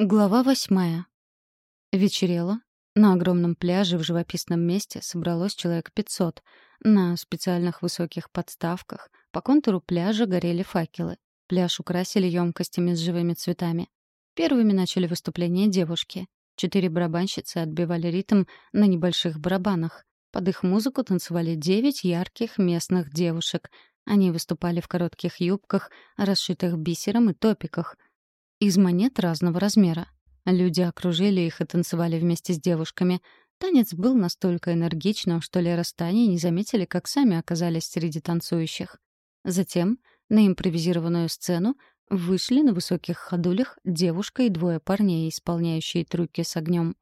Глава восьмая. Вечерело. На огромном пляже в живописном месте собралось человек пятьсот. На специальных высоких подставках по контуру пляжа горели факелы. Пляж украсили емкостями с живыми цветами. Первыми начали выступление девушки. Четыре барабанщицы отбивали ритм на небольших барабанах. Под их музыку танцевали девять ярких местных девушек. Они выступали в коротких юбках, расшитых бисером и топиках — из монет разного размера. Люди окружили их и танцевали вместе с девушками. Танец был настолько энергичным, что Лера с Таней не заметили, как сами оказались среди танцующих. Затем на импровизированную сцену вышли на высоких ходулях девушка и двое парней, исполняющие трюки с огнем.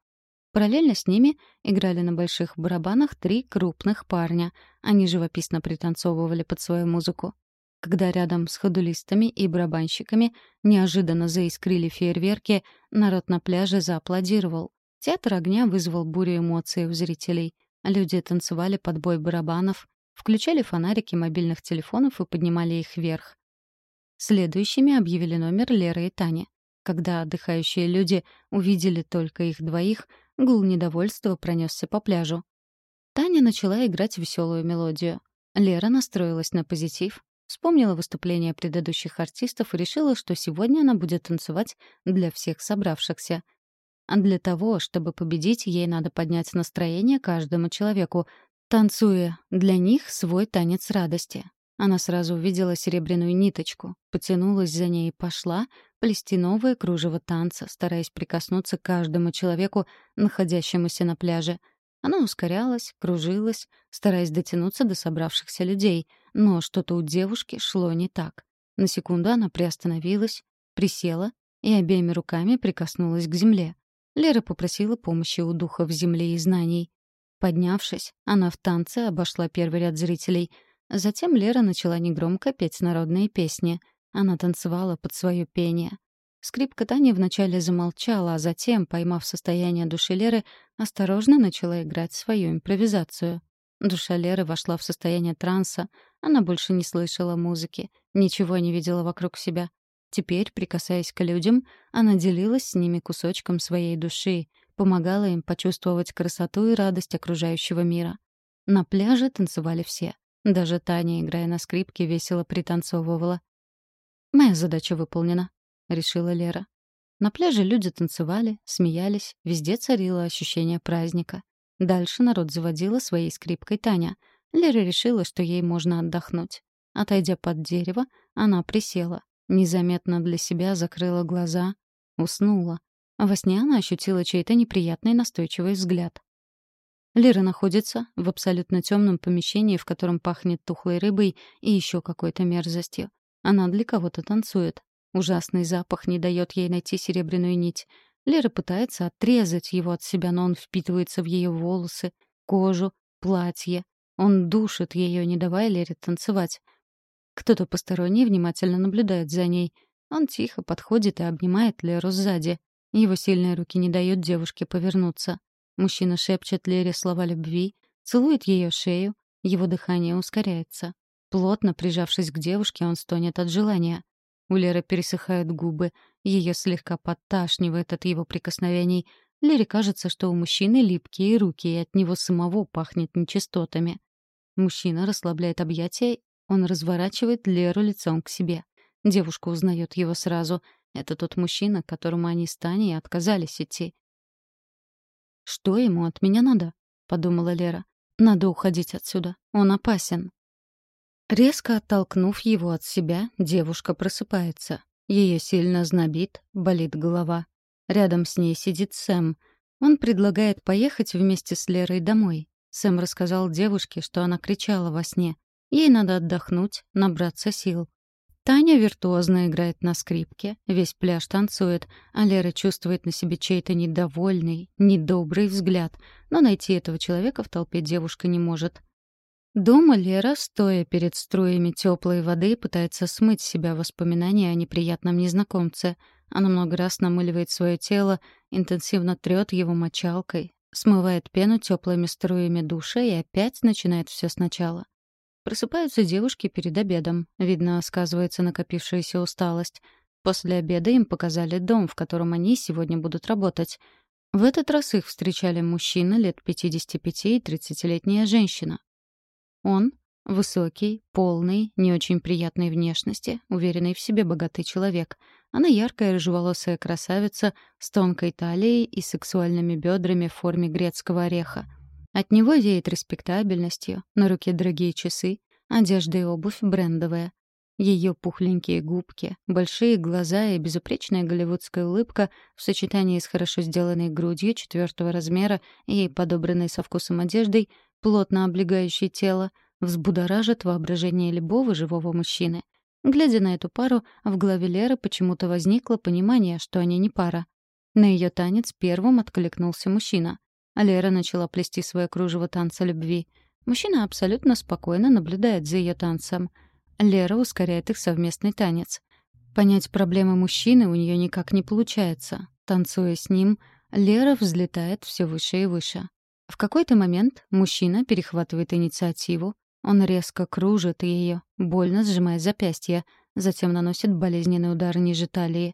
Параллельно с ними играли на больших барабанах три крупных парня. Они живописно пританцовывали под свою музыку. Когда рядом с ходулистами и барабанщиками неожиданно заискрили фейерверки, народ на пляже зааплодировал. Театр огня вызвал бурю эмоций у зрителей. Люди танцевали под бой барабанов, включали фонарики мобильных телефонов и поднимали их вверх. Следующими объявили номер Леры и Тани. Когда отдыхающие люди увидели только их двоих, гул недовольства пронесся по пляжу. Таня начала играть веселую мелодию. Лера настроилась на позитив, Вспомнила выступления предыдущих артистов и решила, что сегодня она будет танцевать для всех собравшихся. А для того, чтобы победить, ей надо поднять настроение каждому человеку, танцуя для них свой танец радости. Она сразу увидела серебряную ниточку, потянулась за ней и пошла плести новое кружево танца, стараясь прикоснуться к каждому человеку, находящемуся на пляже — она ускорялась, кружилась, стараясь дотянуться до собравшихся людей, но что-то у девушки шло не так. На секунду она приостановилась, присела и обеими руками прикоснулась к земле. Лера попросила помощи у духов земли и знаний. Поднявшись, она в танце обошла первый ряд зрителей. Затем Лера начала негромко петь народные песни. Она танцевала под свое пение. Скрипка Тани вначале замолчала, а затем, поймав состояние души Леры, осторожно начала играть свою импровизацию. Душа Леры вошла в состояние транса. Она больше не слышала музыки, ничего не видела вокруг себя. Теперь, прикасаясь к людям, она делилась с ними кусочком своей души, помогала им почувствовать красоту и радость окружающего мира. На пляже танцевали все. Даже Таня, играя на скрипке, весело пританцовывала. «Моя задача выполнена», — решила Лера. На пляже люди танцевали, смеялись, везде царило ощущение праздника. Дальше народ заводила своей скрипкой Таня. Лера решила, что ей можно отдохнуть. Отойдя под дерево, она присела. Незаметно для себя закрыла глаза, уснула. Во сне она ощутила чей-то неприятный настойчивый взгляд. Лера находится в абсолютно темном помещении, в котором пахнет тухлой рыбой и еще какой-то мерзостью. Она для кого-то танцует. Ужасный запах не дает ей найти серебряную нить. Лера пытается отрезать его от себя, но он впитывается в ее волосы, кожу, платье. Он душит ее, не давая Лере танцевать. Кто-то посторонний внимательно наблюдает за ней. Он тихо подходит и обнимает Леру сзади. Его сильные руки не дают девушке повернуться. Мужчина шепчет Лере слова любви, целует ее шею, его дыхание ускоряется. Плотно прижавшись к девушке, он стонет от желания. У Леры пересыхают губы, ее слегка подташнивает от его прикосновений. Лере кажется, что у мужчины липкие руки, и от него самого пахнет нечистотами. Мужчина расслабляет объятия, он разворачивает Леру лицом к себе. Девушка узнает его сразу. Это тот мужчина, к которому они с Таней отказались идти. «Что ему от меня надо?» — подумала Лера. «Надо уходить отсюда. Он опасен». Резко оттолкнув его от себя, девушка просыпается. Ее сильно знобит, болит голова. Рядом с ней сидит Сэм. Он предлагает поехать вместе с Лерой домой. Сэм рассказал девушке, что она кричала во сне. Ей надо отдохнуть, набраться сил. Таня виртуозно играет на скрипке, весь пляж танцует, а Лера чувствует на себе чей-то недовольный, недобрый взгляд, но найти этого человека в толпе девушка не может. Дома Лера, стоя перед струями теплой воды, пытается смыть себя воспоминания о неприятном незнакомце. Она много раз намыливает свое тело, интенсивно трет его мочалкой, смывает пену теплыми струями душа и опять начинает все сначала. Просыпаются девушки перед обедом. Видно, сказывается накопившаяся усталость. После обеда им показали дом, в котором они сегодня будут работать. В этот раз их встречали мужчина лет 55 и 30-летняя женщина. Он — высокий, полный, не очень приятной внешности, уверенный в себе богатый человек. Она яркая рыжеволосая красавица с тонкой талией и сексуальными бедрами в форме грецкого ореха. От него веет респектабельностью, на руке дорогие часы, одежда и обувь брендовая. Ее пухленькие губки, большие глаза и безупречная голливудская улыбка в сочетании с хорошо сделанной грудью четвертого размера и подобранной со вкусом одеждой, плотно облегающей тело, взбудоражат воображение любого живого мужчины. Глядя на эту пару, в голове Леры почему-то возникло понимание, что они не пара. На ее танец первым откликнулся мужчина. Лера начала плести свое кружево танца любви. Мужчина абсолютно спокойно наблюдает за ее танцем — Лера ускоряет их совместный танец. Понять проблемы мужчины у нее никак не получается. Танцуя с ним, Лера взлетает все выше и выше. В какой-то момент мужчина перехватывает инициативу, он резко кружит ее, больно сжимая запястье, затем наносит болезненный удар ниже талии.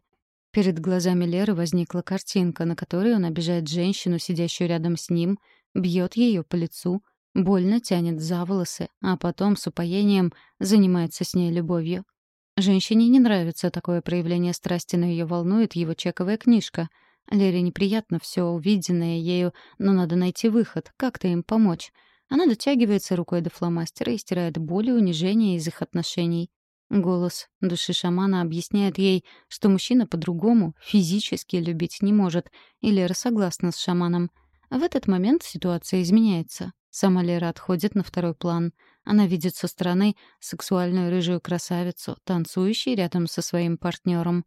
Перед глазами Леры возникла картинка, на которой он обижает женщину, сидящую рядом с ним, бьет ее по лицу, Больно тянет за волосы, а потом с упоением занимается с ней любовью. Женщине не нравится такое проявление страсти, но ее волнует его чековая книжка. Лере неприятно все увиденное ею, но надо найти выход, как-то им помочь. Она дотягивается рукой до фломастера и стирает боль и унижение из их отношений. Голос души шамана объясняет ей, что мужчина по-другому физически любить не может, и Лера согласна с шаманом. В этот момент ситуация изменяется. Сама Лера отходит на второй план. Она видит со стороны сексуальную рыжую красавицу, танцующей рядом со своим партнером.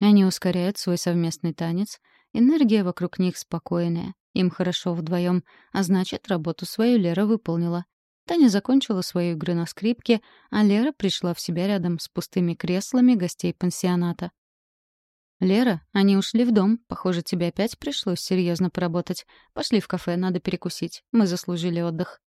Они ускоряют свой совместный танец. Энергия вокруг них спокойная. Им хорошо вдвоем, а значит, работу свою Лера выполнила. Таня закончила свою игру на скрипке, а Лера пришла в себя рядом с пустыми креслами гостей пансионата. «Лера, они ушли в дом. Похоже, тебе опять пришлось серьезно поработать. Пошли в кафе, надо перекусить. Мы заслужили отдых».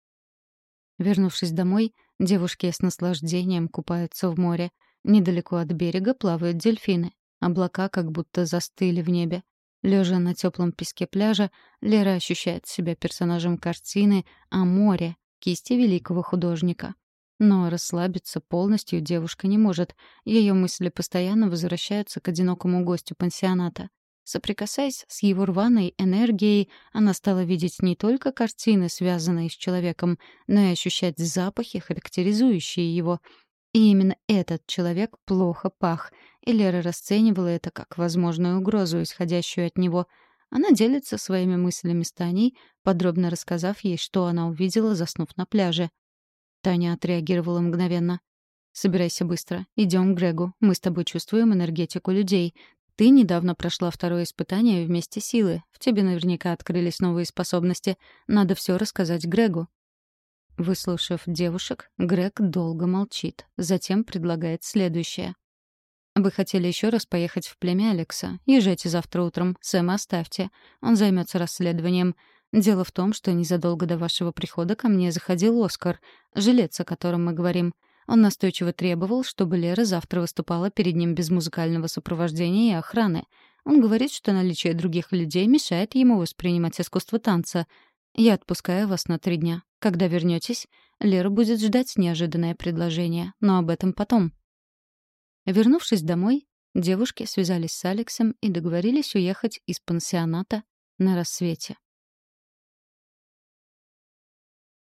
Вернувшись домой, девушки с наслаждением купаются в море. Недалеко от берега плавают дельфины. Облака как будто застыли в небе. Лежа на теплом песке пляжа, Лера ощущает себя персонажем картины о море, кисти великого художника. Но расслабиться полностью девушка не может. Ее мысли постоянно возвращаются к одинокому гостю пансионата. Соприкасаясь с его рваной энергией, она стала видеть не только картины, связанные с человеком, но и ощущать запахи, характеризующие его. И именно этот человек плохо пах, и Лера расценивала это как возможную угрозу, исходящую от него. Она делится своими мыслями с Таней, подробно рассказав ей, что она увидела, заснув на пляже. Таня отреагировала мгновенно. «Собирайся быстро. Идем к Грегу. Мы с тобой чувствуем энергетику людей. Ты недавно прошла второе испытание вместе силы. В тебе наверняка открылись новые способности. Надо все рассказать Грегу». Выслушав девушек, Грег долго молчит. Затем предлагает следующее. «Вы хотели еще раз поехать в племя Алекса. Езжайте завтра утром. Сэма оставьте. Он займется расследованием. Дело в том, что незадолго до вашего прихода ко мне заходил Оскар, жилец, о котором мы говорим. Он настойчиво требовал, чтобы Лера завтра выступала перед ним без музыкального сопровождения и охраны. Он говорит, что наличие других людей мешает ему воспринимать искусство танца. Я отпускаю вас на три дня. Когда вернетесь, Лера будет ждать неожиданное предложение, но об этом потом. Вернувшись домой, девушки связались с Алексом и договорились уехать из пансионата на рассвете.